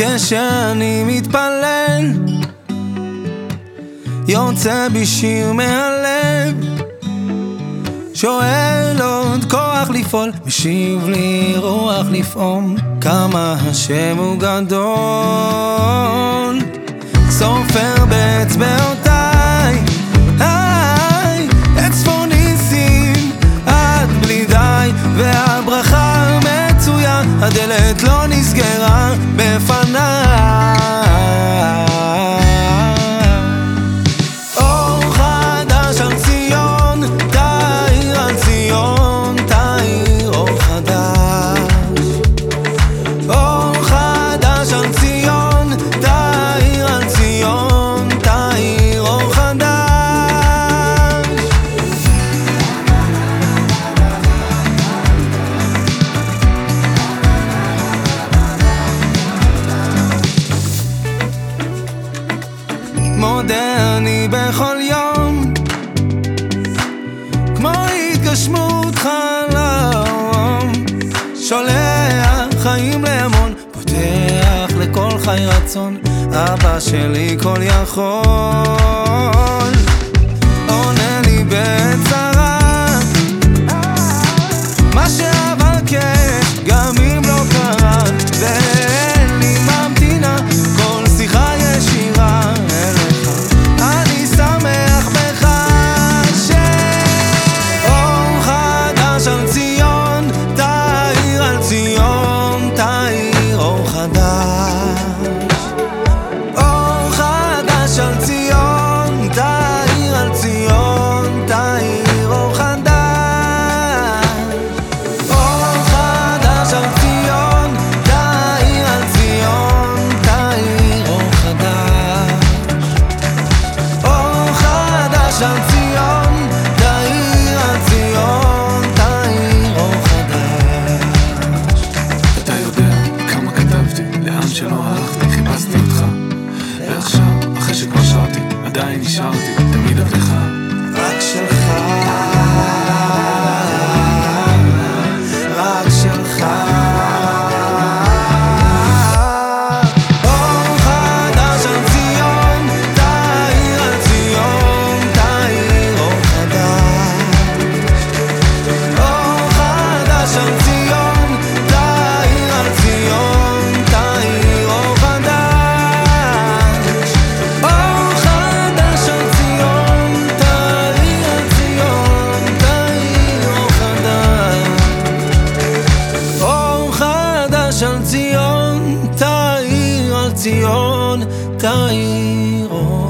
כשאני מתפלל יוצא בשיר מהלב שואל עוד כוח לפעול, משיב לי רוח לפעום, כמה השם הוא גדול. סופר באצבעותיו אני בכל יום. כמו התגשמות חלום שולח חיים לאמון פותח לכל חי רצון אבא שלי כל יכול. עדיין נשארתי תמיד עבדך חש על ציון, תאיר על ציון, תאיר אור.